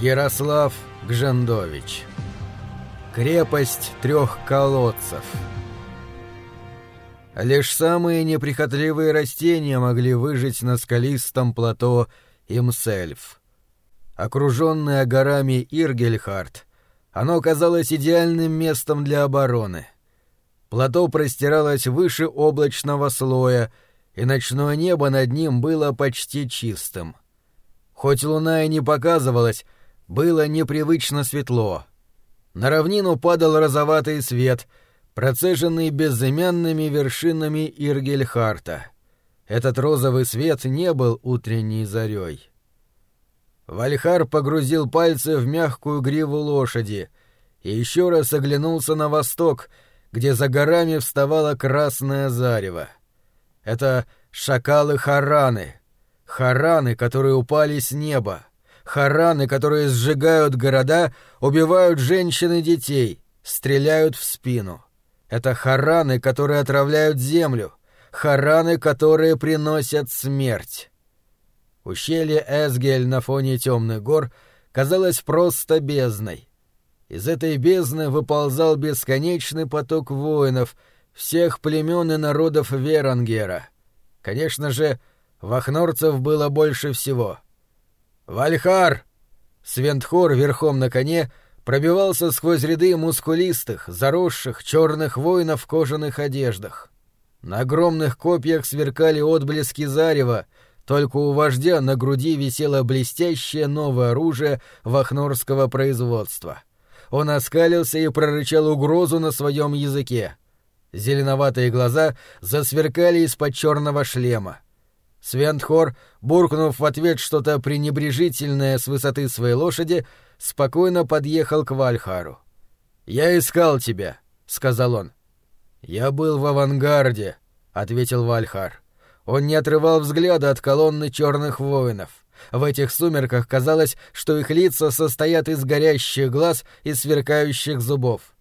Ярослав Гжендович Крепость трех колодцев Лишь самые неприхотливые растения могли выжить на скалистом плато Имсельф. Окруженное горами Иргельхард, оно казалось идеальным местом для обороны. Плато простиралось выше облачного слоя, и ночное небо над ним было почти чистым. Хоть луна и не показывалась, было непривычно светло. На равнину падал розоватый свет, процеженный безымянными вершинами Иргельхарта. Этот розовый свет не был утренней зарей. Вальхар погрузил пальцы в мягкую гриву лошади и еще раз оглянулся на восток, где за горами вставало красное зарево. Это шакалы Хараны, Хараны, которые упали с неба. Хараны, которые сжигают города, убивают женщин и детей, стреляют в спину. Это хараны, которые отравляют землю. Хараны, которые приносят смерть. Ущелье Эсгель на фоне темных гор казалось просто бездной. Из этой бездны выползал бесконечный поток воинов всех племен и народов Верангера. Конечно же, вахнорцев было больше всего — «Вальхар!» Свентхор верхом на коне пробивался сквозь ряды мускулистых, заросших, черных воинов в кожаных одеждах. На огромных копьях сверкали отблески зарева, только у вождя на груди висело блестящее новое оружие вахнорского производства. Он оскалился и прорычал угрозу на своем языке. Зеленоватые глаза засверкали из-под черного шлема. Свентхор, буркнув в ответ что-то пренебрежительное с высоты своей лошади, спокойно подъехал к Вальхару. «Я искал тебя», — сказал он. «Я был в авангарде», — ответил Вальхар. Он не отрывал взгляда от колонны черных воинов. В этих сумерках казалось, что их лица состоят из горящих глаз и сверкающих зубов.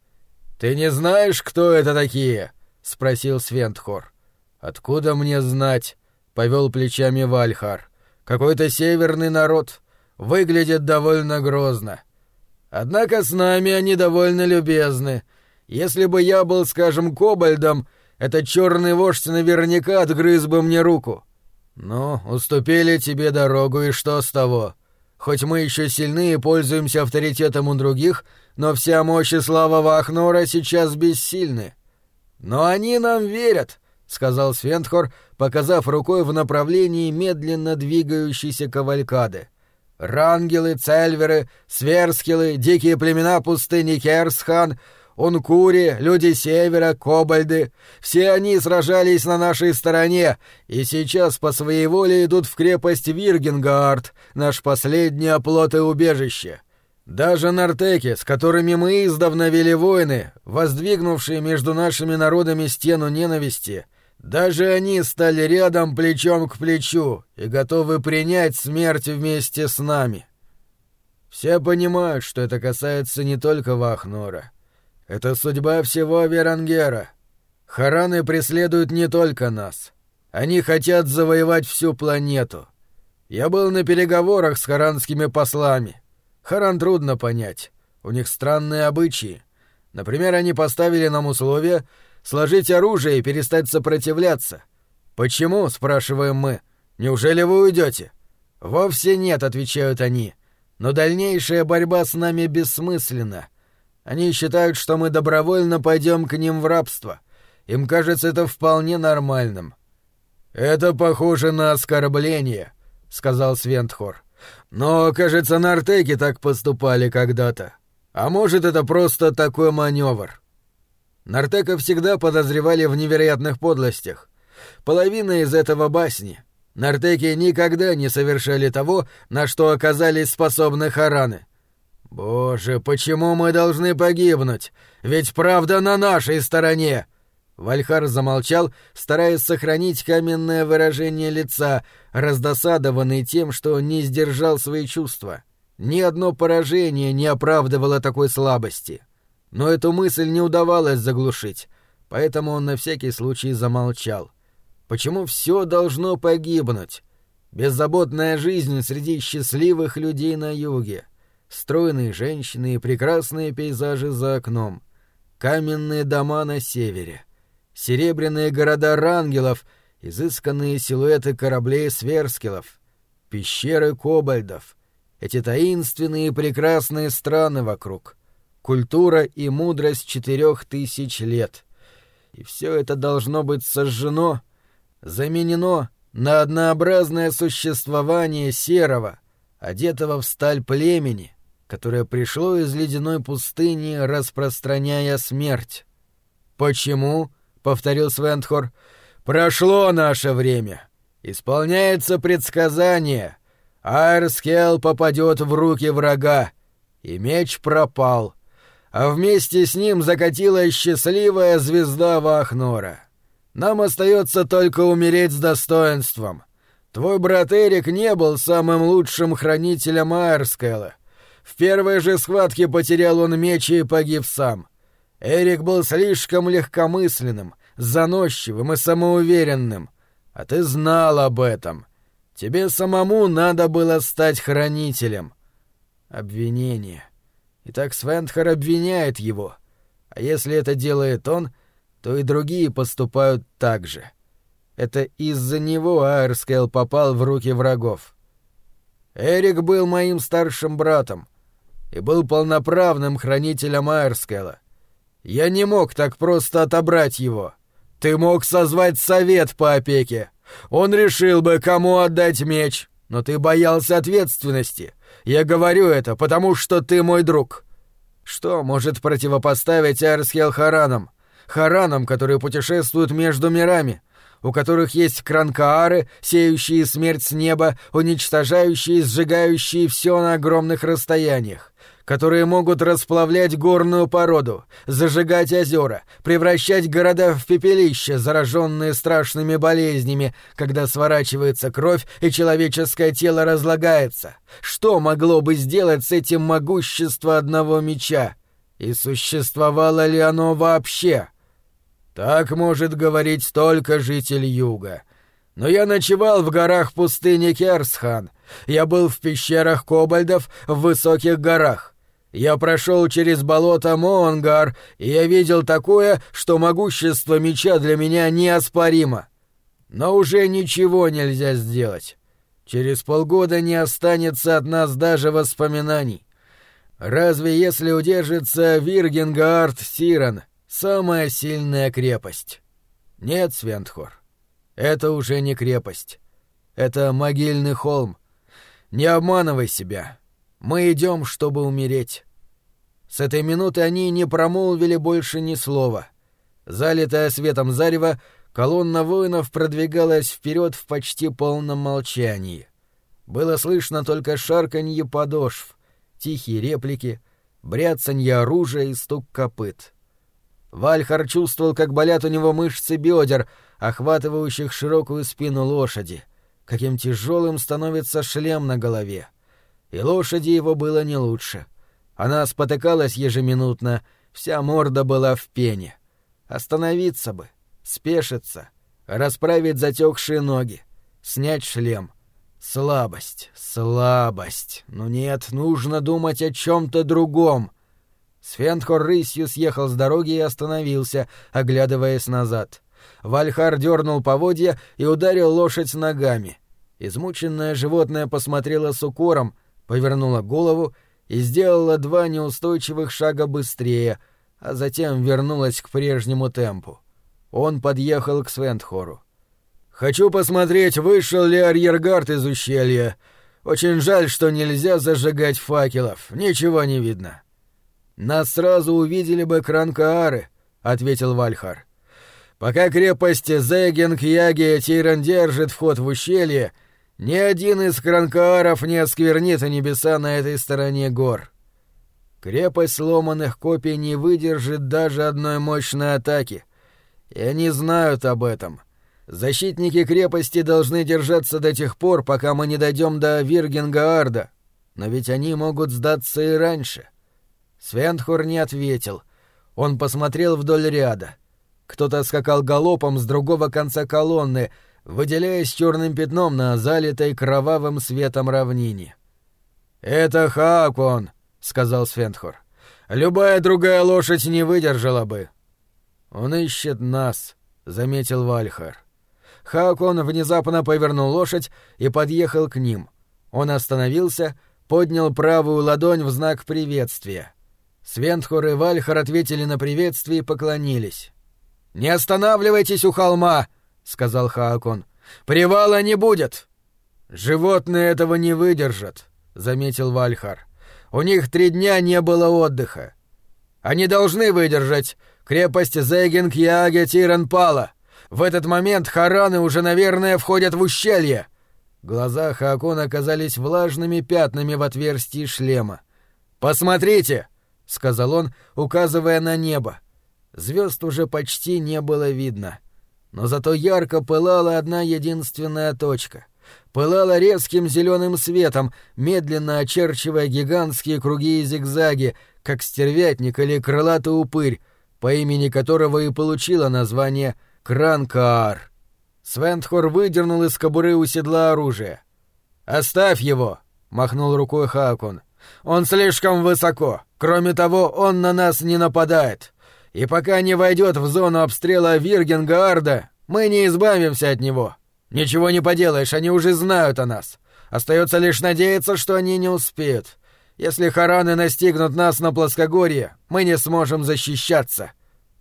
«Ты не знаешь, кто это такие?» — спросил Свентхор. «Откуда мне знать?» — повел плечами Вальхар. «Какой-то северный народ. Выглядит довольно грозно. Однако с нами они довольно любезны. Если бы я был, скажем, кобальдом, этот черный вождь наверняка отгрыз бы мне руку. Ну, уступили тебе дорогу, и что с того? Хоть мы еще сильны и пользуемся авторитетом у других, но вся мощь и слава Вахнора сейчас бессильны. Но они нам верят, — сказал Свентхор, показав рукой в направлении медленно двигающейся кавалькады. «Рангелы, цельверы, сверскилы, дикие племена пустыни Керсхан, Ункури, люди Севера, Кобальды — все они сражались на нашей стороне и сейчас по своей воле идут в крепость Виргенгард, наш последний оплот и убежище». Даже нартеки, с которыми мы издавна вели войны, воздвигнувшие между нашими народами стену ненависти, даже они стали рядом плечом к плечу и готовы принять смерть вместе с нами. Все понимают, что это касается не только Вахнора. Это судьба всего Верангера. Хараны преследуют не только нас. Они хотят завоевать всю планету. Я был на переговорах с харанскими послами. Харан трудно понять. У них странные обычаи. Например, они поставили нам условие — сложить оружие и перестать сопротивляться. Почему, спрашиваем мы? Неужели вы уйдете? Вовсе нет, отвечают они. Но дальнейшая борьба с нами бессмысленна. Они считают, что мы добровольно пойдем к ним в рабство. Им кажется это вполне нормальным. Это похоже на оскорбление, сказал Свентхор. Но, кажется, нартеки так поступали когда-то. А может, это просто такой маневр. Нартека всегда подозревали в невероятных подлостях. Половина из этого басни. Нартеки никогда не совершали того, на что оказались способны Хараны. «Боже, почему мы должны погибнуть? Ведь правда на нашей стороне!» Вальхар замолчал, стараясь сохранить каменное выражение лица, раздосадованный тем, что не сдержал свои чувства. Ни одно поражение не оправдывало такой слабости. — но эту мысль не удавалось заглушить, поэтому он на всякий случай замолчал. Почему все должно погибнуть? Беззаботная жизнь среди счастливых людей на юге. Стройные женщины и прекрасные пейзажи за окном. Каменные дома на севере. Серебряные города рангелов, изысканные силуэты кораблей сверскилов. Пещеры кобальдов. Эти таинственные и прекрасные страны вокруг. Культура и мудрость четырех тысяч лет. И все это должно быть сожжено, заменено на однообразное существование серого, одетого в сталь племени, которое пришло из ледяной пустыни, распространяя смерть. «Почему?» — повторил Свентхор. «Прошло наше время. Исполняется предсказание. Айрскел попадет в руки врага, и меч пропал, а вместе с ним закатилась счастливая звезда Вахнора. Нам остается только умереть с достоинством. Твой брат Эрик не был самым лучшим хранителем Айрскэла. В первой же схватке потерял он меч и погиб сам. Эрик был слишком легкомысленным, заносчивым и самоуверенным. А ты знал об этом. Тебе самому надо было стать хранителем. Обвинение. Итак, Свентхар обвиняет его. А если это делает он — то и другие поступают так же. Это из-за него Айрскейл попал в руки врагов. Эрик был моим старшим братом и был полноправным хранителем Айрскейла. Я не мог так просто отобрать его. Ты мог созвать совет по опеке. Он решил бы, кому отдать меч, но ты боялся ответственности. Я говорю это, потому что ты мой друг. Что может противопоставить Айрскейл Харанам? харанам, которые путешествуют между мирами, у которых есть кранкаары, сеющие смерть с неба, уничтожающие и сжигающие все на огромных расстояниях, которые могут расплавлять горную породу, зажигать озера, превращать города в пепелища, зараженные страшными болезнями, когда сворачивается кровь и человеческое тело разлагается. Что могло бы сделать с этим могущество одного меча? И существовало ли оно вообще? Так может говорить только житель юга. Но я ночевал в горах пустыни Керсхан. Я был в пещерах кобальдов в высоких горах. Я прошел через болото Монгар, и я видел такое, что могущество меча для меня неоспоримо. Но уже ничего нельзя сделать. Через полгода не останется от нас даже воспоминаний. Разве если удержится Виргенгард Сиран — Самая сильная крепость. Нет, Свентхор, это уже не крепость. Это могильный холм. Не обманывай себя. Мы идем, чтобы умереть. С этой минуты они не промолвили больше ни слова. Залитая светом зарева, колонна воинов продвигалась вперед в почти полном молчании. Было слышно только шарканье подошв, тихие реплики, бряцанье оружия и стук копыт. Вальхар чувствовал, как болят у него мышцы бедер, охватывающих широкую спину лошади, каким тяжелым становится шлем на голове. И лошади его было не лучше. Она спотыкалась ежеминутно, вся морда была в пене. Остановиться бы, спешиться, расправить затекшие ноги, снять шлем. Слабость, слабость. Ну нет, нужно думать о чем-то другом. Свентхор рысью съехал с дороги и остановился, оглядываясь назад. Вальхар дернул поводья и ударил лошадь ногами. Измученное животное посмотрело с укором, повернуло голову и сделало два неустойчивых шага быстрее, а затем вернулось к прежнему темпу. Он подъехал к Свентхору. «Хочу посмотреть, вышел ли арьергард из ущелья. Очень жаль, что нельзя зажигать факелов, ничего не видно». «Нас сразу увидели бы кранкаары», — ответил Вальхар. «Пока крепость Зегенг-Яги Тиран держит вход в ущелье, ни один из кранкааров не осквернит небеса на этой стороне гор. Крепость сломанных копий не выдержит даже одной мощной атаки. И они знают об этом. Защитники крепости должны держаться до тех пор, пока мы не дойдем до Виргенгаарда. Но ведь они могут сдаться и раньше. Свентхур не ответил. Он посмотрел вдоль ряда. Кто-то скакал галопом с другого конца колонны, выделяясь черным пятном на залитой кровавым светом равнине. «Это Хакон!» сказал Свентхор. «Любая другая лошадь не выдержала бы». «Он ищет нас», — заметил Вальхар. Хаакон внезапно повернул лошадь и подъехал к ним. Он остановился, поднял правую ладонь в знак приветствия. Свентхор и Вальхар ответили на приветствие и поклонились. «Не останавливайтесь у холма!» — сказал Хаакон. «Привала не будет!» «Животные этого не выдержат», — заметил Вальхар. «У них три дня не было отдыха. Они должны выдержать. Крепость Зейгинг-Яге Тирен пала. В этот момент хараны уже, наверное, входят в ущелье». Глаза Хаакона оказались влажными пятнами в отверстии шлема. «Посмотрите!» — сказал он, указывая на небо. Звезд уже почти не было видно. Но зато ярко пылала одна единственная точка. Пылала резким зеленым светом, медленно очерчивая гигантские круги и зигзаги, как стервятник или крылатый упырь, по имени которого и получила название Кранкаар. Свентхор выдернул из кобуры у седла оружие. «Оставь его!» — махнул рукой Хакун. «Он слишком высоко. Кроме того, он на нас не нападает и пока не войдет в зону обстрела Виргенгарда, мы не избавимся от него. Ничего не поделаешь, они уже знают о нас. Остается лишь надеяться, что они не успеют. Если хараны настигнут нас на плоскогорье, мы не сможем защищаться».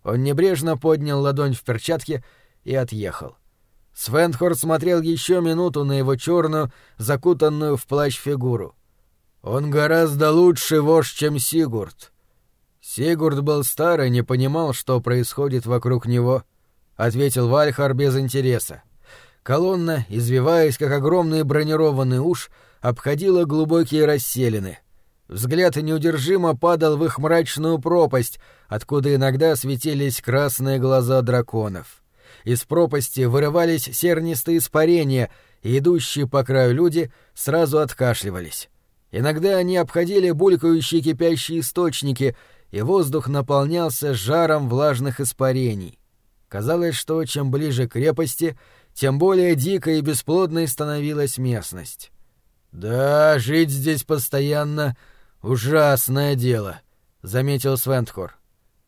Он небрежно поднял ладонь в перчатке и отъехал. Свенхор смотрел еще минуту на его черную, закутанную в плащ фигуру. «Он гораздо лучше вождь, чем Сигурд. Сигурд был стар и не понимал, что происходит вокруг него, ответил Вальхар без интереса. Колонна, извиваясь как огромный бронированный уж, обходила глубокие расселины. Взгляд неудержимо падал в их мрачную пропасть, откуда иногда светились красные глаза драконов. Из пропасти вырывались сернистые испарения, и идущие по краю люди сразу откашливались. Иногда они обходили булькающие кипящие источники — и воздух наполнялся жаром влажных испарений. Казалось, что чем ближе к крепости, тем более дикой и бесплодной становилась местность. «Да, жить здесь постоянно — ужасное дело», — заметил Свентхор.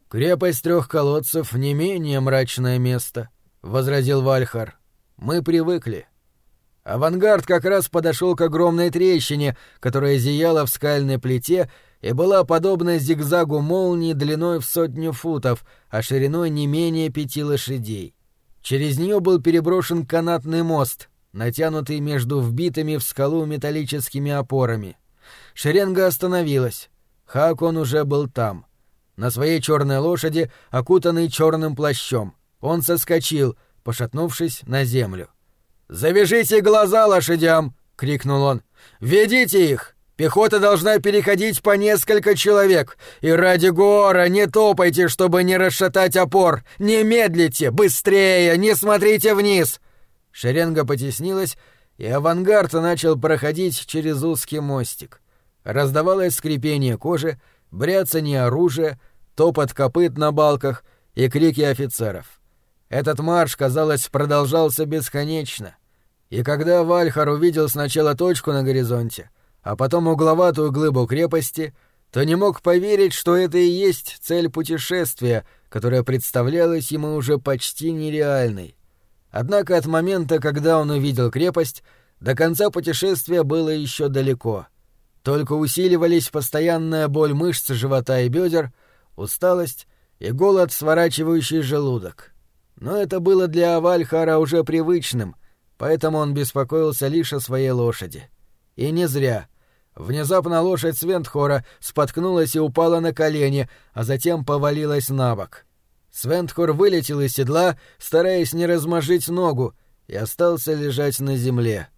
«Крепость трех колодцев — не менее мрачное место», — возразил Вальхар. «Мы привыкли». Авангард как раз подошел к огромной трещине, которая зияла в скальной плите и была подобна зигзагу молнии длиной в сотню футов, а шириной не менее пяти лошадей. Через нее был переброшен канатный мост, натянутый между вбитыми в скалу металлическими опорами. Шеренга остановилась. Хакон уже был там. На своей черной лошади, окутанный черным плащом. Он соскочил, пошатнувшись на землю. «Завяжите глаза лошадям!» — крикнул он. «Ведите их!» Пехота должна переходить по несколько человек. И ради гора не топайте, чтобы не расшатать опор. Не медлите, быстрее, не смотрите вниз. Шеренга потеснилась, и авангард начал проходить через узкий мостик. Раздавалось скрипение кожи, бряцание оружия, топот копыт на балках и крики офицеров. Этот марш, казалось, продолжался бесконечно. И когда Вальхар увидел сначала точку на горизонте, а потом угловатую глыбу крепости, то не мог поверить, что это и есть цель путешествия, которая представлялась ему уже почти нереальной. Однако от момента, когда он увидел крепость, до конца путешествия было еще далеко. Только усиливались постоянная боль мышц живота и бедер, усталость и голод, сворачивающий желудок. Но это было для Авальхара уже привычным, поэтому он беспокоился лишь о своей лошади. И не зря — Внезапно лошадь Свентхора споткнулась и упала на колени, а затем повалилась на бок. Свентхор вылетел из седла, стараясь не размажить ногу, и остался лежать на земле.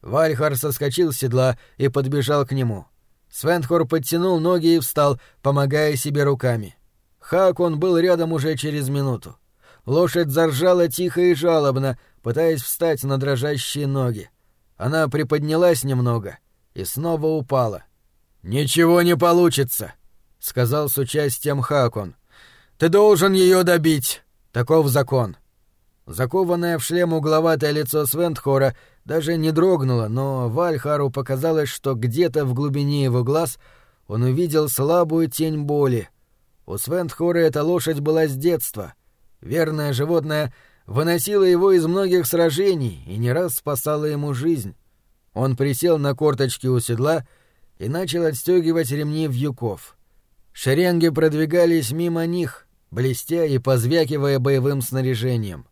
Вальхар соскочил с седла и подбежал к нему. Свентхор подтянул ноги и встал, помогая себе руками. Хакон был рядом уже через минуту. Лошадь заржала тихо и жалобно, пытаясь встать на дрожащие ноги. Она приподнялась немного — и снова упала. «Ничего не получится», — сказал с участием Хакон. «Ты должен ее добить. Таков закон». Закованное в шлем угловатое лицо Свентхора даже не дрогнуло, но Вальхару показалось, что где-то в глубине его глаз он увидел слабую тень боли. У Свентхора эта лошадь была с детства. Верное животное выносило его из многих сражений и не раз спасало ему жизнь. Он присел на корточки у седла и начал отстегивать ремни вьюков. Шеренги продвигались мимо них, блестя и позвякивая боевым снаряжением.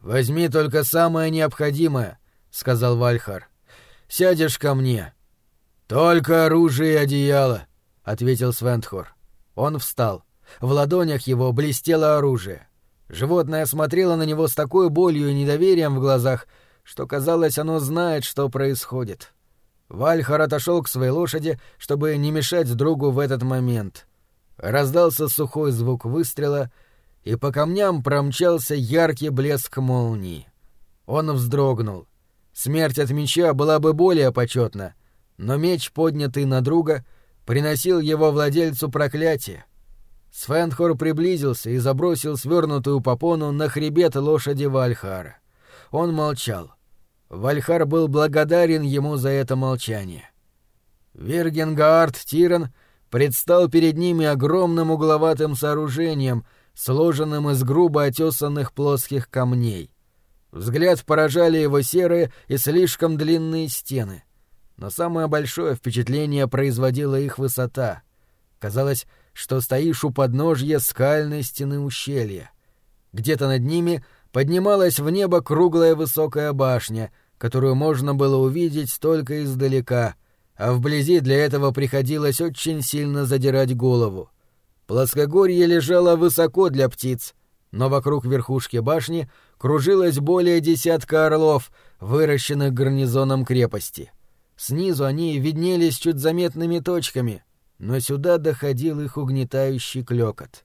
«Возьми только самое необходимое», — сказал Вальхар. «Сядешь ко мне». «Только оружие и одеяло», — ответил Свентхор. Он встал. В ладонях его блестело оружие. Животное смотрело на него с такой болью и недоверием в глазах, что казалось, оно знает, что происходит. Вальхар отошел к своей лошади, чтобы не мешать другу в этот момент. Раздался сухой звук выстрела, и по камням промчался яркий блеск молнии. Он вздрогнул. Смерть от меча была бы более почетна, но меч, поднятый на друга, приносил его владельцу проклятие. Свенхор приблизился и забросил свернутую попону на хребет лошади Вальхара. Он молчал. Вальхар был благодарен ему за это молчание. Вергенгаард Тиран предстал перед ними огромным угловатым сооружением, сложенным из грубо отесанных плоских камней. Взгляд поражали его серые и слишком длинные стены. Но самое большое впечатление производила их высота. Казалось, что стоишь у подножья скальной стены ущелья. Где-то над ними — поднималась в небо круглая высокая башня, которую можно было увидеть только издалека, а вблизи для этого приходилось очень сильно задирать голову. Плоскогорье лежало высоко для птиц, но вокруг верхушки башни кружилось более десятка орлов, выращенных гарнизоном крепости. Снизу они виднелись чуть заметными точками, но сюда доходил их угнетающий клёкот.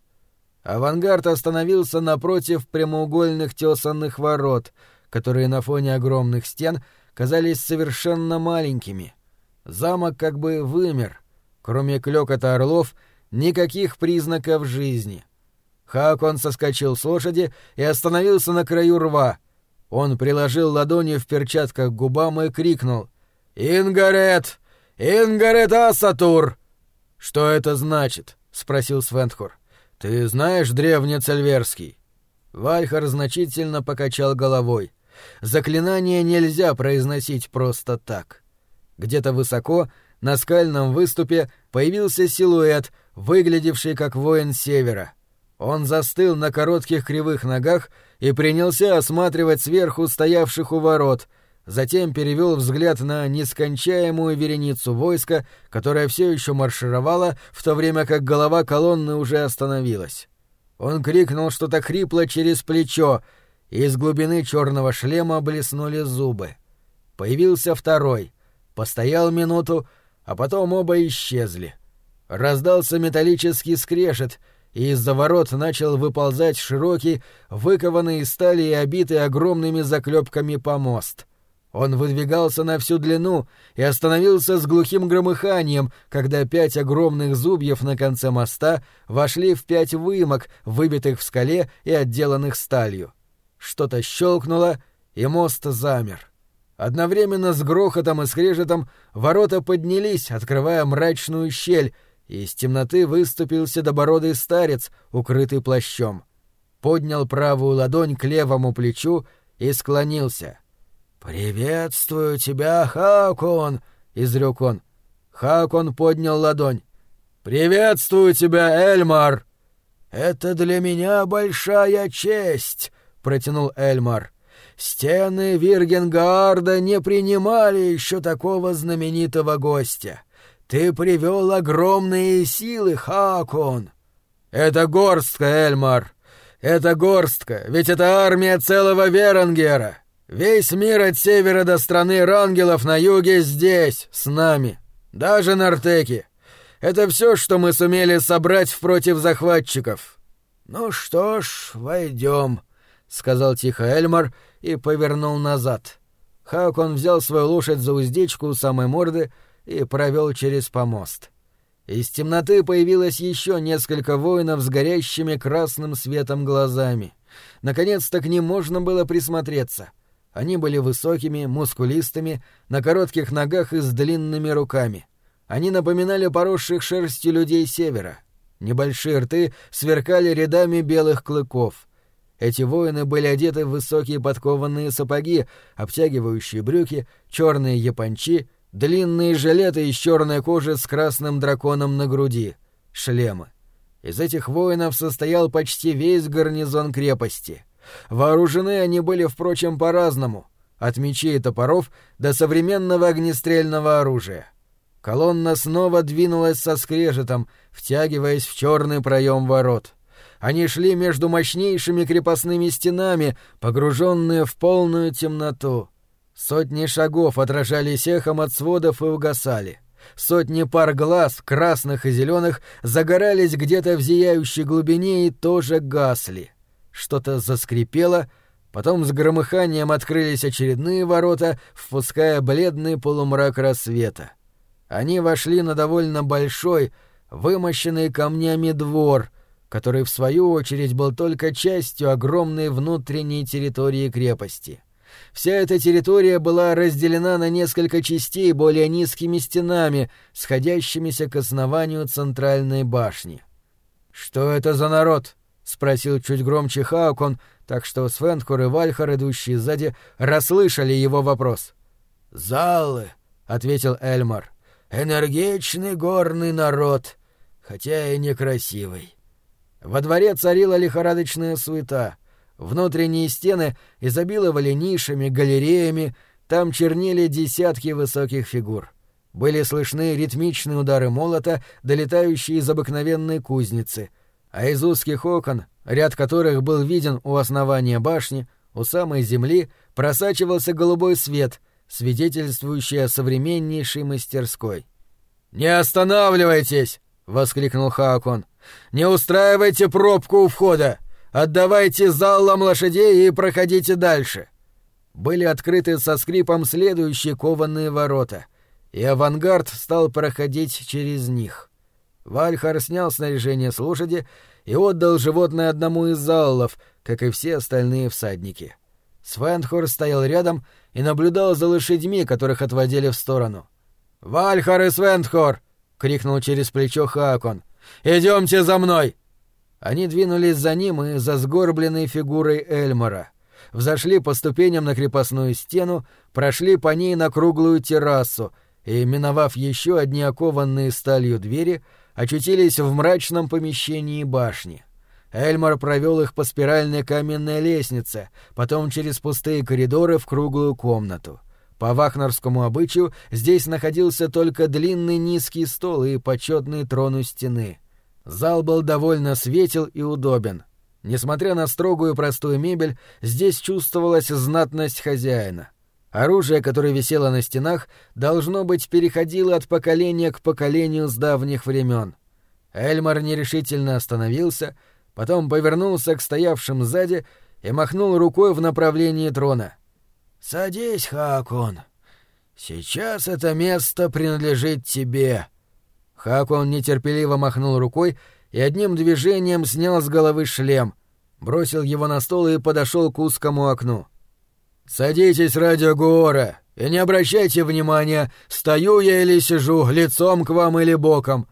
Авангард остановился напротив прямоугольных тесанных ворот, которые на фоне огромных стен казались совершенно маленькими. Замок как бы вымер. Кроме клёкота орлов, никаких признаков жизни. Хакон соскочил с лошади и остановился на краю рва. Он приложил ладони в перчатках к губам и крикнул «Ингарет! Ингарет Асатур!» «Что это значит?» — спросил Свентхор. «Ты знаешь древнецельверский?» Вальхар значительно покачал головой. Заклинание нельзя произносить просто так. Где-то высоко, на скальном выступе, появился силуэт, выглядевший как воин севера. Он застыл на коротких кривых ногах и принялся осматривать сверху стоявших у ворот — затем перевел взгляд на нескончаемую вереницу войска, которая все еще маршировала, в то время как голова колонны уже остановилась. Он крикнул что-то хрипло через плечо, и из глубины черного шлема блеснули зубы. Появился второй, постоял минуту, а потом оба исчезли. Раздался металлический скрежет, и из-за ворот начал выползать широкий, выкованный из стали и обитый огромными заклепками помост — он выдвигался на всю длину и остановился с глухим громыханием, когда пять огромных зубьев на конце моста вошли в пять выемок, выбитых в скале и отделанных сталью. Что-то щелкнуло, и мост замер. Одновременно с грохотом и скрежетом ворота поднялись, открывая мрачную щель, и из темноты выступил седобородый старец, укрытый плащом. Поднял правую ладонь к левому плечу и склонился — «Приветствую тебя, Хакон!» — изрек он. Хакон поднял ладонь. «Приветствую тебя, Эльмар!» «Это для меня большая честь!» — протянул Эльмар. «Стены Виргенгарда не принимали еще такого знаменитого гостя. Ты привел огромные силы, Хакон!» «Это горстка, Эльмар! Это горстка, ведь это армия целого Верангера!» Весь мир от севера до страны рангелов на юге здесь, с нами. Даже Нартеки. Это все, что мы сумели собрать против захватчиков. Ну что ж, войдем, сказал тихо Эльмар и повернул назад. Хакон взял свою лошадь за уздечку у самой морды и провел через помост. Из темноты появилось еще несколько воинов с горящими красным светом глазами. Наконец-то к ним можно было присмотреться — они были высокими, мускулистыми, на коротких ногах и с длинными руками. Они напоминали поросших шерстью людей севера. Небольшие рты сверкали рядами белых клыков. Эти воины были одеты в высокие подкованные сапоги, обтягивающие брюки, черные япончи, длинные жилеты из черной кожи с красным драконом на груди, шлемы. Из этих воинов состоял почти весь гарнизон крепости. Вооружены они были, впрочем, по-разному, от мечей и топоров до современного огнестрельного оружия. Колонна снова двинулась со скрежетом, втягиваясь в черный проем ворот. Они шли между мощнейшими крепостными стенами, погруженные в полную темноту. Сотни шагов отражались эхом от сводов и угасали. Сотни пар глаз, красных и зеленых, загорались где-то в зияющей глубине и тоже гасли. Что-то заскрипело, потом с громыханием открылись очередные ворота, впуская бледный полумрак рассвета. Они вошли на довольно большой, вымощенный камнями двор, который в свою очередь был только частью огромной внутренней территории крепости. Вся эта территория была разделена на несколько частей более низкими стенами, сходящимися к основанию центральной башни. «Что это за народ?» — спросил чуть громче Хаукон, так что Свенхор и Вальхар, идущие сзади, расслышали его вопрос. «Залы», — ответил Эльмар. «Энергичный горный народ, хотя и некрасивый». Во дворе царила лихорадочная суета — Внутренние стены изобиловали нишами, галереями, там чернели десятки высоких фигур. Были слышны ритмичные удары молота, долетающие из обыкновенной кузницы, а из узких окон, ряд которых был виден у основания башни, у самой земли, просачивался голубой свет, свидетельствующий о современнейшей мастерской. «Не останавливайтесь!» — воскликнул Хаакон. «Не устраивайте пробку у входа! Отдавайте залам лошадей и проходите дальше. Были открыты со скрипом следующие кованые ворота, и авангард стал проходить через них. Вальхар снял снаряжение с лошади и отдал животное одному из заллов, как и все остальные всадники. Свенхор стоял рядом и наблюдал за лошадьми, которых отводили в сторону. «Вальхар и Свенхор!» — крикнул через плечо Хакон. «Идемте за мной!» Они двинулись за ним и за сгорбленной фигурой Эльмара. Взошли по ступеням на крепостную стену, прошли по ней на круглую террасу и, миновав еще одни окованные сталью двери, очутились в мрачном помещении башни. Эльмар провел их по спиральной каменной лестнице, потом через пустые коридоры в круглую комнату. По вахнерскому обычаю здесь находился только длинный низкий стол и почетный трон у стены — Зал был довольно светел и удобен. Несмотря на строгую простую мебель, здесь чувствовалась знатность хозяина. Оружие, которое висело на стенах, должно быть, переходило от поколения к поколению с давних времен. Эльмар нерешительно остановился, потом повернулся к стоявшим сзади и махнул рукой в направлении трона. «Садись, Хакон. Сейчас это место принадлежит тебе». Хакон нетерпеливо махнул рукой и одним движением снял с головы шлем, бросил его на стол и подошел к узкому окну. «Садитесь, радио Гуора, и не обращайте внимания, стою я или сижу, лицом к вам или боком.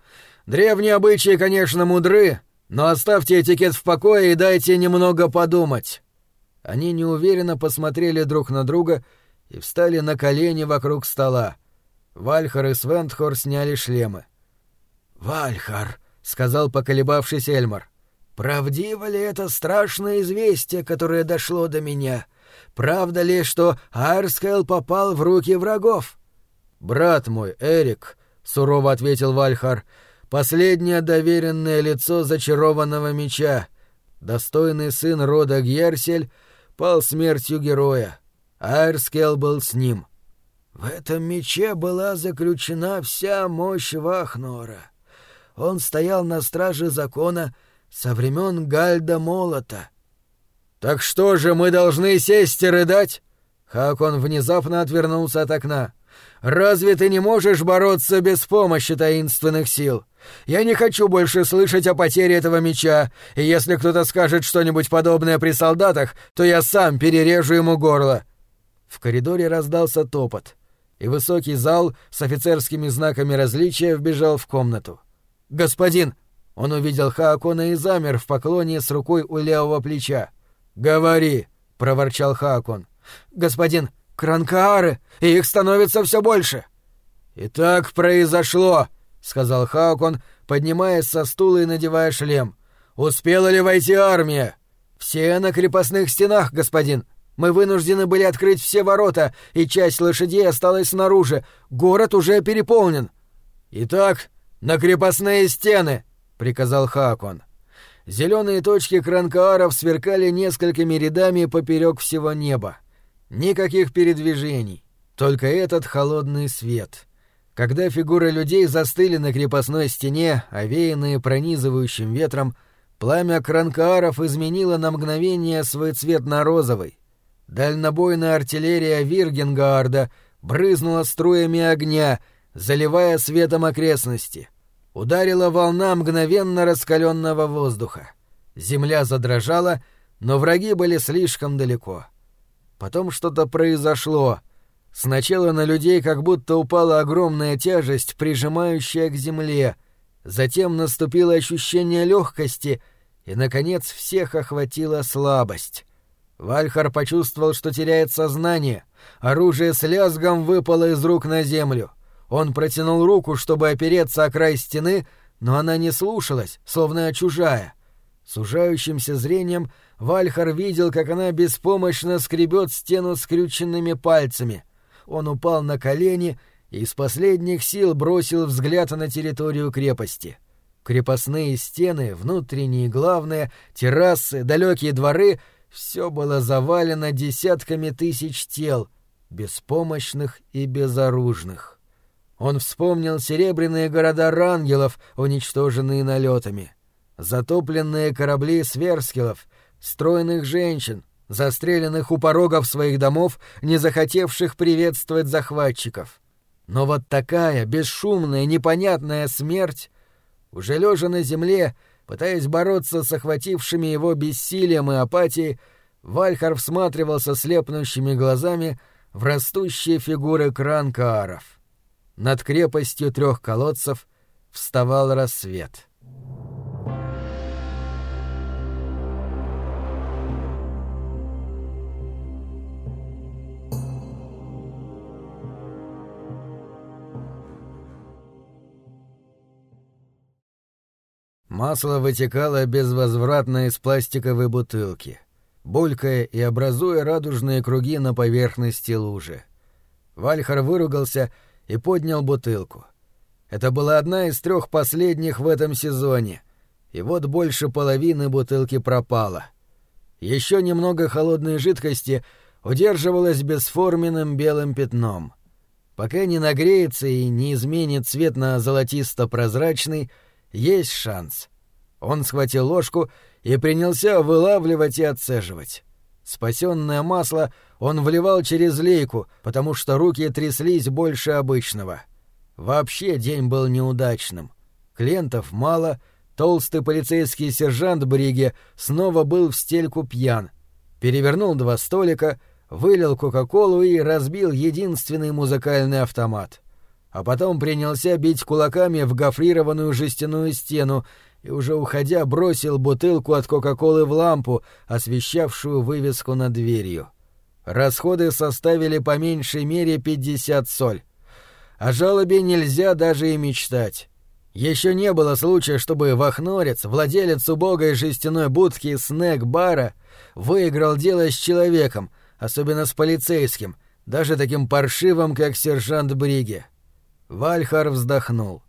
Древние обычаи, конечно, мудры, но оставьте этикет в покое и дайте немного подумать». Они неуверенно посмотрели друг на друга и встали на колени вокруг стола. Вальхар и Свентхор сняли шлемы. «Вальхар», — сказал поколебавшись Эльмар, — «правдиво ли это страшное известие, которое дошло до меня? Правда ли, что Арскел попал в руки врагов?» «Брат мой, Эрик», — сурово ответил Вальхар, — «последнее доверенное лицо зачарованного меча, достойный сын рода Гьерсель, пал смертью героя. Арскел был с ним». «В этом мече была заключена вся мощь Вахнора». Он стоял на страже закона со времен Гальда Молота. «Так что же, мы должны сесть и рыдать?» Хакон внезапно отвернулся от окна. «Разве ты не можешь бороться без помощи таинственных сил? Я не хочу больше слышать о потере этого меча, и если кто-то скажет что-нибудь подобное при солдатах, то я сам перережу ему горло». В коридоре раздался топот. и высокий зал с офицерскими знаками различия вбежал в комнату. «Господин!» Он увидел Хаакона и замер в поклоне с рукой у левого плеча. «Говори!» — проворчал Хаакон. «Господин, кранкаары, их становится все больше!» «И так произошло!» — сказал Хаакон, поднимаясь со стула и надевая шлем. «Успела ли войти армия?» «Все на крепостных стенах, господин. Мы вынуждены были открыть все ворота, и часть лошадей осталась снаружи. Город уже переполнен». «Итак, на крепостные стены!» — приказал Хакон. Зеленые точки кранкааров сверкали несколькими рядами поперек всего неба. Никаких передвижений, только этот холодный свет. Когда фигуры людей застыли на крепостной стене, овеянные пронизывающим ветром, пламя кранкааров изменило на мгновение свой цвет на розовый. Дальнобойная артиллерия Виргенгарда брызнула струями огня, заливая светом окрестности. Ударила волна мгновенно раскаленного воздуха. Земля задрожала, но враги были слишком далеко. Потом что-то произошло. Сначала на людей как будто упала огромная тяжесть, прижимающая к земле. Затем наступило ощущение легкости, и, наконец, всех охватила слабость. Вальхар почувствовал, что теряет сознание. Оружие с лязгом выпало из рук на землю. Он протянул руку, чтобы опереться о край стены, но она не слушалась, словно чужая. Сужающимся зрением Вальхар видел, как она беспомощно скребет стену скрюченными пальцами. Он упал на колени и из последних сил бросил взгляд на территорию крепости. Крепостные стены, внутренние главные, террасы, далекие дворы — все было завалено десятками тысяч тел, беспомощных и безоружных. Он вспомнил серебряные города рангелов, уничтоженные налетами, затопленные корабли сверскилов, стройных женщин, застреленных у порогов своих домов, не захотевших приветствовать захватчиков. Но вот такая бесшумная, непонятная смерть, уже лежа на земле, Пытаясь бороться с охватившими его бессилием и апатией, Вальхар всматривался слепнущими глазами в растущие фигуры кранкааров. Над крепостью трех колодцев вставал рассвет. Масло вытекало безвозвратно из пластиковой бутылки, булькая и образуя радужные круги на поверхности лужи. Вальхар выругался и поднял бутылку. Это была одна из трех последних в этом сезоне, и вот больше половины бутылки пропало. Еще немного холодной жидкости удерживалось бесформенным белым пятном. Пока не нагреется и не изменит цвет на золотисто-прозрачный, есть шанс. Он схватил ложку и принялся вылавливать и отцеживать. Спасенное масло он вливал через лейку, потому что руки тряслись больше обычного. Вообще день был неудачным. Клиентов мало, толстый полицейский сержант Бриге снова был в стельку пьян. Перевернул два столика, вылил Кока-Колу и разбил единственный музыкальный автомат а потом принялся бить кулаками в гофрированную жестяную стену и уже уходя бросил бутылку от Кока-Колы в лампу, освещавшую вывеску над дверью. Расходы составили по меньшей мере 50 соль. О жалобе нельзя даже и мечтать. Еще не было случая, чтобы вахнорец, владелец убогой жестяной будки снэк-бара, выиграл дело с человеком, особенно с полицейским, даже таким паршивым, как сержант Бриге. Вальхар вздохнул.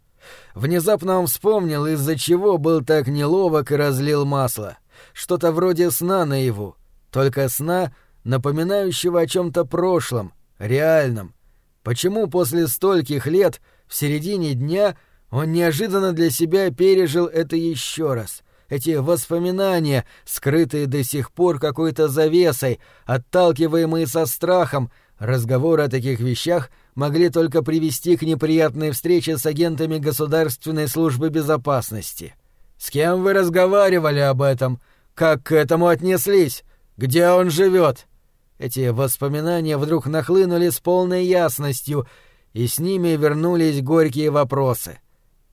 Внезапно он вспомнил, из-за чего был так неловок и разлил масло. Что-то вроде сна наяву, только сна, напоминающего о чем-то прошлом, реальном. Почему после стольких лет, в середине дня, он неожиданно для себя пережил это еще раз? Эти воспоминания, скрытые до сих пор какой-то завесой, отталкиваемые со страхом, разговоры о таких вещах могли только привести к неприятной встрече с агентами Государственной службы безопасности. С кем вы разговаривали об этом? Как к этому отнеслись? Где он живет? Эти воспоминания вдруг нахлынули с полной ясностью, и с ними вернулись горькие вопросы.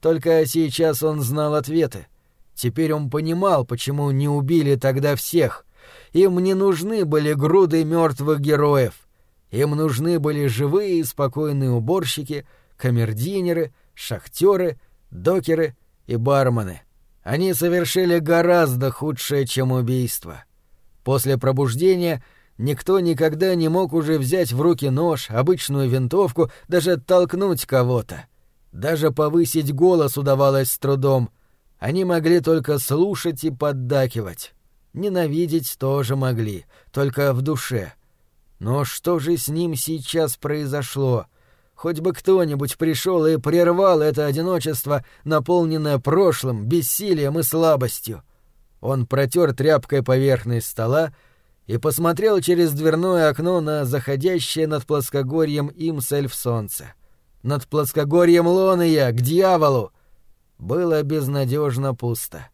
Только сейчас он знал ответы. Теперь он понимал, почему не убили тогда всех. Им не нужны были груды мертвых героев. Им нужны были живые и спокойные уборщики, камердинеры, шахтеры, докеры и бармены. Они совершили гораздо худшее, чем убийство. После пробуждения никто никогда не мог уже взять в руки нож, обычную винтовку, даже толкнуть кого-то. Даже повысить голос удавалось с трудом. Они могли только слушать и поддакивать. Ненавидеть тоже могли, только в душе. Но что же с ним сейчас произошло? Хоть бы кто-нибудь пришел и прервал это одиночество, наполненное прошлым, бессилием и слабостью. Он протер тряпкой поверхность стола и посмотрел через дверное окно на заходящее над плоскогорьем Имсельф солнце. Над плоскогорьем Лония, к дьяволу! Было безнадежно пусто.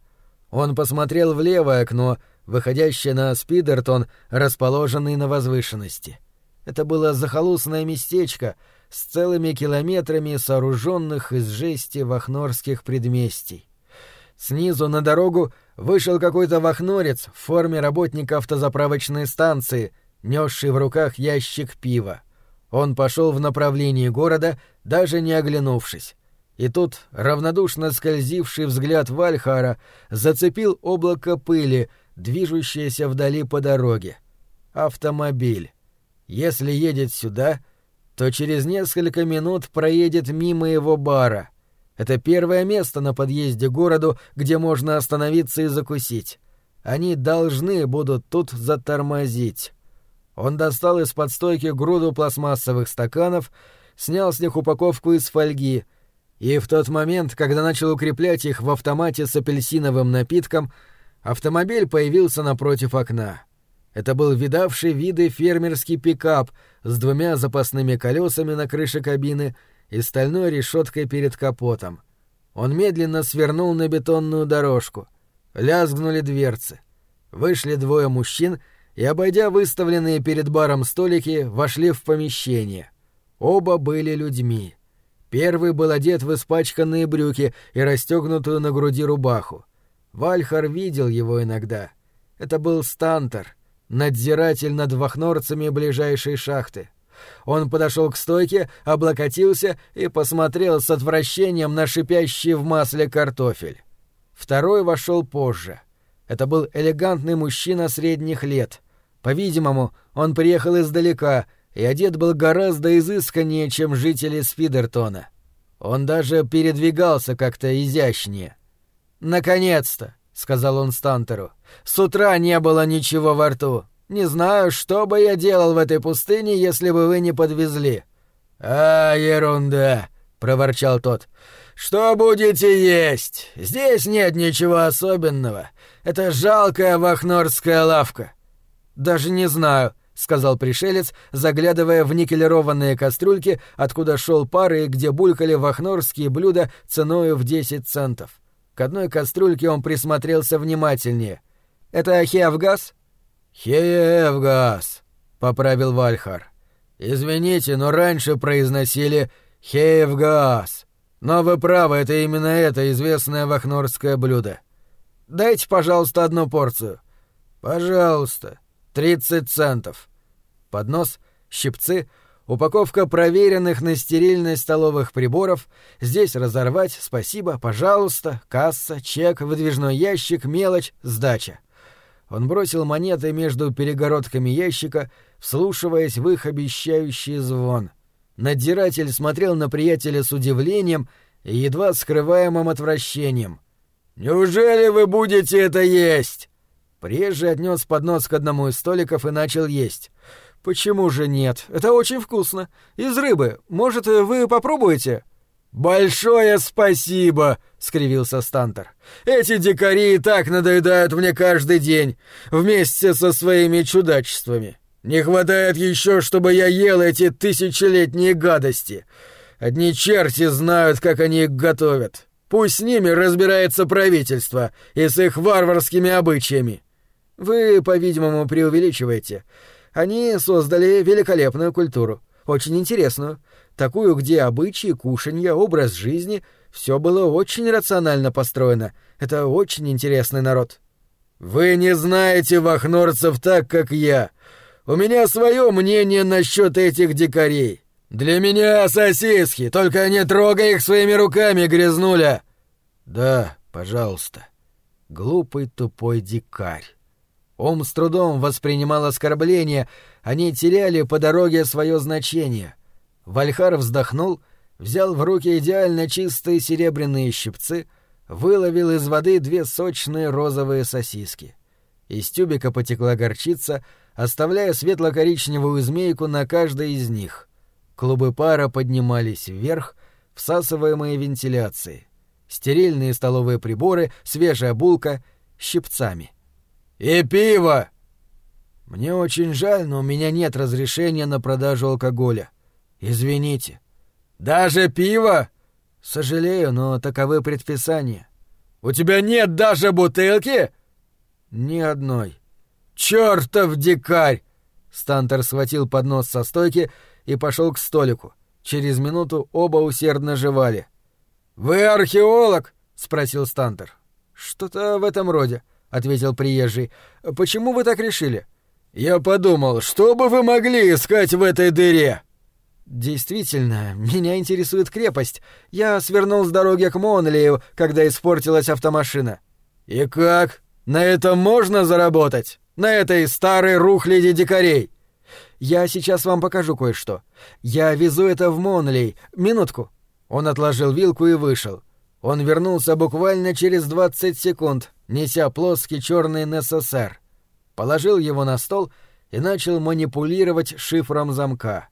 Он посмотрел в левое окно, выходящее на Спидертон, расположенный на возвышенности. Это было захолустное местечко с целыми километрами сооруженных из жести вахнорских предместий. Снизу на дорогу вышел какой-то вахнорец в форме работника автозаправочной станции, несший в руках ящик пива. Он пошел в направлении города, даже не оглянувшись. И тут равнодушно скользивший взгляд Вальхара зацепил облако пыли, движущееся вдали по дороге. Автомобиль. Если едет сюда, то через несколько минут проедет мимо его бара. Это первое место на подъезде к городу, где можно остановиться и закусить. Они должны будут тут затормозить. Он достал из-под стойки груду пластмассовых стаканов, снял с них упаковку из фольги — и в тот момент, когда начал укреплять их в автомате с апельсиновым напитком, автомобиль появился напротив окна. Это был видавший виды фермерский пикап с двумя запасными колесами на крыше кабины и стальной решеткой перед капотом. Он медленно свернул на бетонную дорожку. Лязгнули дверцы. Вышли двое мужчин и, обойдя выставленные перед баром столики, вошли в помещение. Оба были людьми. Первый был одет в испачканные брюки и расстегнутую на груди рубаху. Вальхар видел его иногда. Это был Стантер, надзиратель над вахнорцами ближайшей шахты. Он подошел к стойке, облокотился и посмотрел с отвращением на шипящий в масле картофель. Второй вошел позже. Это был элегантный мужчина средних лет. По-видимому, он приехал издалека — и одет был гораздо изысканнее, чем жители Спидертона. Он даже передвигался как-то изящнее. «Наконец-то!» — сказал он Стантеру. «С утра не было ничего во рту. Не знаю, что бы я делал в этой пустыне, если бы вы не подвезли». «А, ерунда!» — проворчал тот. «Что будете есть? Здесь нет ничего особенного. Это жалкая вахнорская лавка». «Даже не знаю», — сказал пришелец, заглядывая в никелированные кастрюльки, откуда шел пар и где булькали вахнорские блюда ценою в 10 центов. К одной кастрюльке он присмотрелся внимательнее. «Это хеавгаз?» «Хеавгаз», — поправил Вальхар. «Извините, но раньше произносили хеавгаз. Но вы правы, это именно это известное вахнорское блюдо. Дайте, пожалуйста, одну порцию». «Пожалуйста», Тридцать центов. Поднос, щипцы, упаковка проверенных на стерильность столовых приборов, здесь разорвать, спасибо, пожалуйста, касса, чек, выдвижной ящик, мелочь, сдача. Он бросил монеты между перегородками ящика, вслушиваясь в их обещающий звон. Надзиратель смотрел на приятеля с удивлением и едва скрываемым отвращением. «Неужели вы будете это есть?» Приезжий отнес поднос к одному из столиков и начал есть. «Почему же нет? Это очень вкусно. Из рыбы. Может, вы попробуете?» «Большое спасибо!» — скривился Стантер. «Эти дикари и так надоедают мне каждый день, вместе со своими чудачествами. Не хватает еще, чтобы я ел эти тысячелетние гадости. Одни черти знают, как они их готовят. Пусть с ними разбирается правительство и с их варварскими обычаями. Вы, по-видимому, преувеличиваете. Они создали великолепную культуру, очень интересную, такую, где обычаи, кушанья, образ жизни — все было очень рационально построено. Это очень интересный народ. Вы не знаете вахнорцев так, как я. У меня свое мнение насчет этих дикарей. Для меня сосиски, только не трогай их своими руками, грязнуля. Да, пожалуйста. Глупый тупой дикарь. Ом с трудом воспринимал оскорбления, они теряли по дороге свое значение. Вальхар вздохнул, взял в руки идеально чистые серебряные щипцы, выловил из воды две сочные розовые сосиски. Из тюбика потекла горчица, оставляя светло-коричневую змейку на каждой из них. Клубы пара поднимались вверх, всасываемые вентиляцией. Стерильные столовые приборы, свежая булка, щипцами. «И пиво!» «Мне очень жаль, но у меня нет разрешения на продажу алкоголя. Извините». «Даже пиво?» «Сожалею, но таковы предписания». «У тебя нет даже бутылки?» «Ни одной». «Чёртов дикарь!» Стантер схватил поднос со стойки и пошел к столику. Через минуту оба усердно жевали. «Вы археолог?» — спросил Стантер. «Что-то в этом роде», — ответил приезжий. «Почему вы так решили?» «Я подумал, что бы вы могли искать в этой дыре?» «Действительно, меня интересует крепость. Я свернул с дороги к Монлею, когда испортилась автомашина». «И как? На этом можно заработать? На этой старой рухляди дикарей?» «Я сейчас вам покажу кое-что. Я везу это в Монлей. Минутку». Он отложил вилку и вышел. Он вернулся буквально через 20 секунд, неся плоский черный НССР. Положил его на стол и начал манипулировать шифром замка.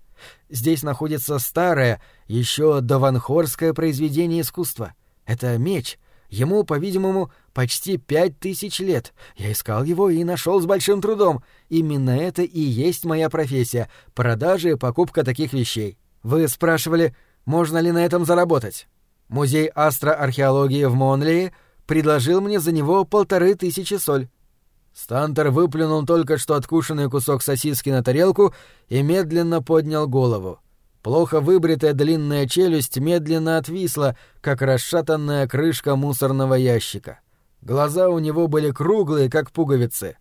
Здесь находится старое, еще даванхорское произведение искусства. Это меч. Ему, по-видимому, почти пять тысяч лет. Я искал его и нашел с большим трудом. Именно это и есть моя профессия — продажа и покупка таких вещей. Вы спрашивали, можно ли на этом заработать? Музей астроархеологии в Монлее предложил мне за него полторы тысячи соль. Стантер выплюнул только что откушенный кусок сосиски на тарелку и медленно поднял голову. Плохо выбритая длинная челюсть медленно отвисла, как расшатанная крышка мусорного ящика. Глаза у него были круглые, как пуговицы.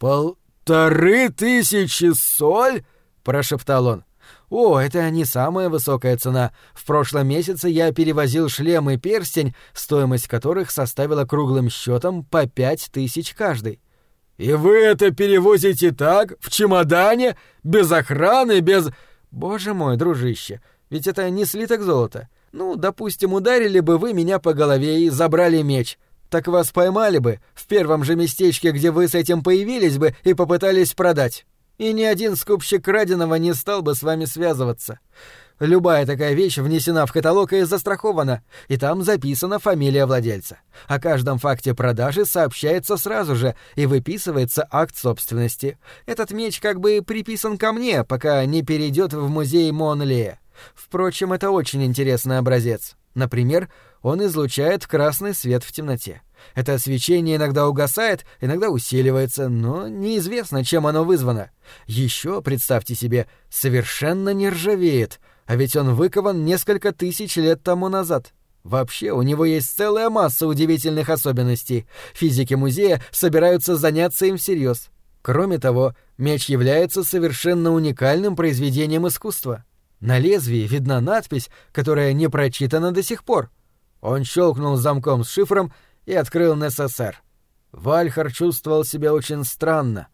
«Полторы тысячи соль?» — прошептал он. «О, это не самая высокая цена. В прошлом месяце я перевозил шлем и перстень, стоимость которых составила круглым счетом по пять тысяч каждый. «И вы это перевозите так, в чемодане, без охраны, без...» «Боже мой, дружище, ведь это не слиток золота. Ну, допустим, ударили бы вы меня по голове и забрали меч. Так вас поймали бы в первом же местечке, где вы с этим появились бы и попытались продать. И ни один скупщик краденого не стал бы с вами связываться. Любая такая вещь внесена в каталог и застрахована, и там записана фамилия владельца. О каждом факте продажи сообщается сразу же и выписывается акт собственности. Этот меч как бы приписан ко мне, пока не перейдет в музей Монле. Впрочем, это очень интересный образец. Например, он излучает красный свет в темноте. Это свечение иногда угасает, иногда усиливается, но неизвестно, чем оно вызвано. Еще, представьте себе, совершенно не ржавеет — а ведь он выкован несколько тысяч лет тому назад. Вообще, у него есть целая масса удивительных особенностей. Физики музея собираются заняться им всерьез. Кроме того, меч является совершенно уникальным произведением искусства. На лезвии видна надпись, которая не прочитана до сих пор. Он щелкнул замком с шифром и открыл НССР. Вальхар чувствовал себя очень странно.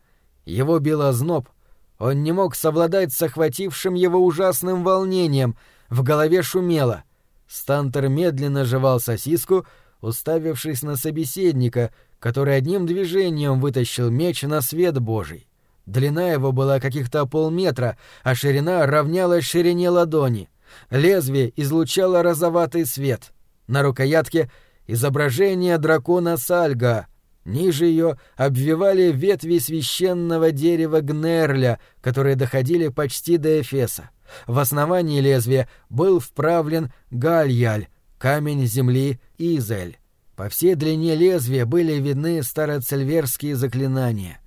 Его бил озноб — он не мог совладать с охватившим его ужасным волнением, в голове шумело. Стантер медленно жевал сосиску, уставившись на собеседника, который одним движением вытащил меч на свет Божий. Длина его была каких-то полметра, а ширина равнялась ширине ладони. Лезвие излучало розоватый свет. На рукоятке — изображение дракона Сальга, Ниже ее обвивали ветви священного дерева Гнерля, которые доходили почти до Эфеса. В основании лезвия был вправлен гальяль, камень земли Изель. По всей длине лезвия были видны староцельверские заклинания.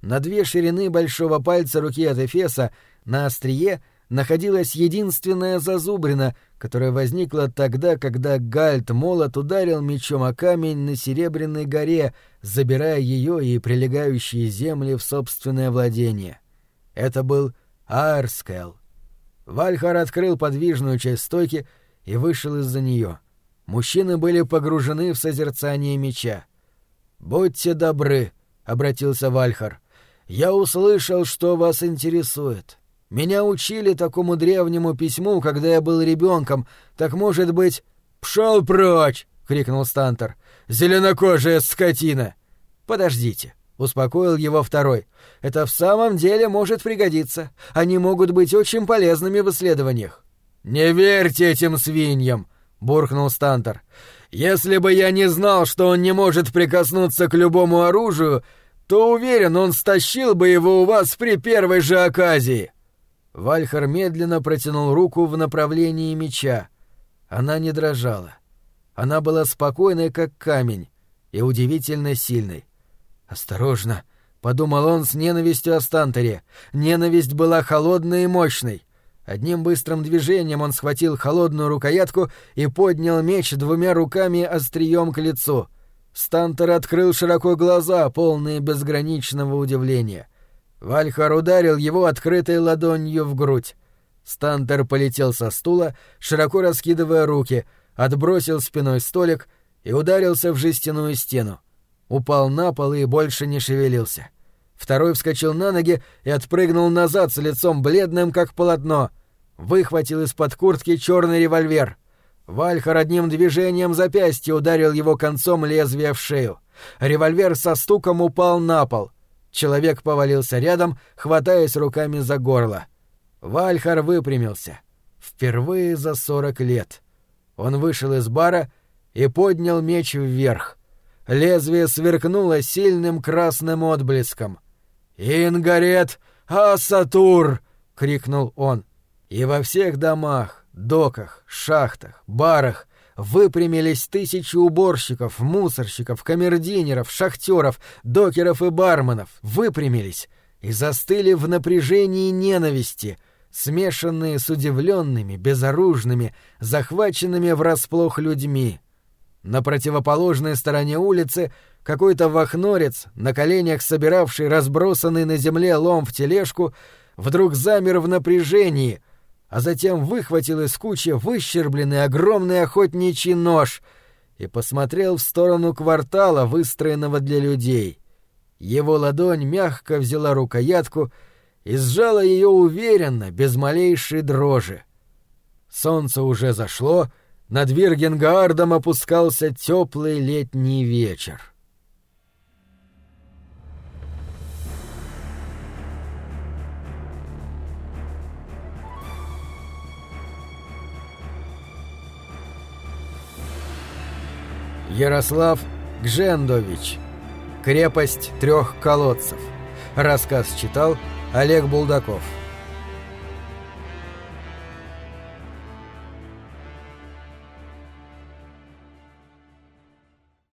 На две ширины большого пальца руки от Эфеса на острие находилась единственная зазубрина, которая возникла тогда, когда Гальт молот ударил мечом о камень на Серебряной горе, забирая ее и прилегающие земли в собственное владение. Это был Арскел. Вальхар открыл подвижную часть стойки и вышел из-за нее. Мужчины были погружены в созерцание меча. «Будьте добры», — обратился Вальхар. «Я услышал, что вас интересует. Меня учили такому древнему письму, когда я был ребенком. Так может быть...» «Пшел прочь!» — крикнул Стантер. «Зеленокожая скотина!» «Подождите», — успокоил его второй. «Это в самом деле может пригодиться. Они могут быть очень полезными в исследованиях». «Не верьте этим свиньям!» — буркнул Стантер. «Если бы я не знал, что он не может прикоснуться к любому оружию, то уверен, он стащил бы его у вас при первой же оказии». Вальхар медленно протянул руку в направлении меча. Она не дрожала. Она была спокойной, как камень, и удивительно сильной. «Осторожно!» — подумал он с ненавистью о Стантере. Ненависть была холодной и мощной. Одним быстрым движением он схватил холодную рукоятку и поднял меч двумя руками острием к лицу. Стантер открыл широко глаза, полные безграничного удивления. Вальхар ударил его открытой ладонью в грудь. Стантер полетел со стула, широко раскидывая руки, отбросил спиной столик и ударился в жестяную стену. Упал на пол и больше не шевелился. Второй вскочил на ноги и отпрыгнул назад с лицом бледным, как полотно — выхватил из-под куртки черный револьвер. Вальхар одним движением запястья ударил его концом лезвия в шею. Револьвер со стуком упал на пол. Человек повалился рядом, хватаясь руками за горло. Вальхар выпрямился. Впервые за сорок лет. Он вышел из бара и поднял меч вверх. Лезвие сверкнуло сильным красным отблеском. «Ингарет Асатур!» — крикнул он. И во всех домах, доках, шахтах, барах выпрямились тысячи уборщиков, мусорщиков, камердинеров, шахтеров, докеров и барменов, выпрямились и застыли в напряжении ненависти, смешанные с удивленными, безоружными, захваченными врасплох людьми. На противоположной стороне улицы какой-то вахнорец, на коленях собиравший разбросанный на земле лом в тележку, вдруг замер в напряжении — а затем выхватил из кучи выщербленный огромный охотничий нож и посмотрел в сторону квартала, выстроенного для людей. Его ладонь мягко взяла рукоятку и сжала ее уверенно, без малейшей дрожи. Солнце уже зашло, над Виргенгаардом опускался теплый летний вечер. Ярослав Гжендович. Крепость трех колодцев. Рассказ читал Олег Булдаков.